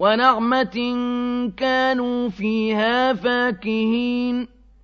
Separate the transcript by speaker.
Speaker 1: وَنَعْمَةٍ كَانُوا فِيهَا فَاكِهِينَ.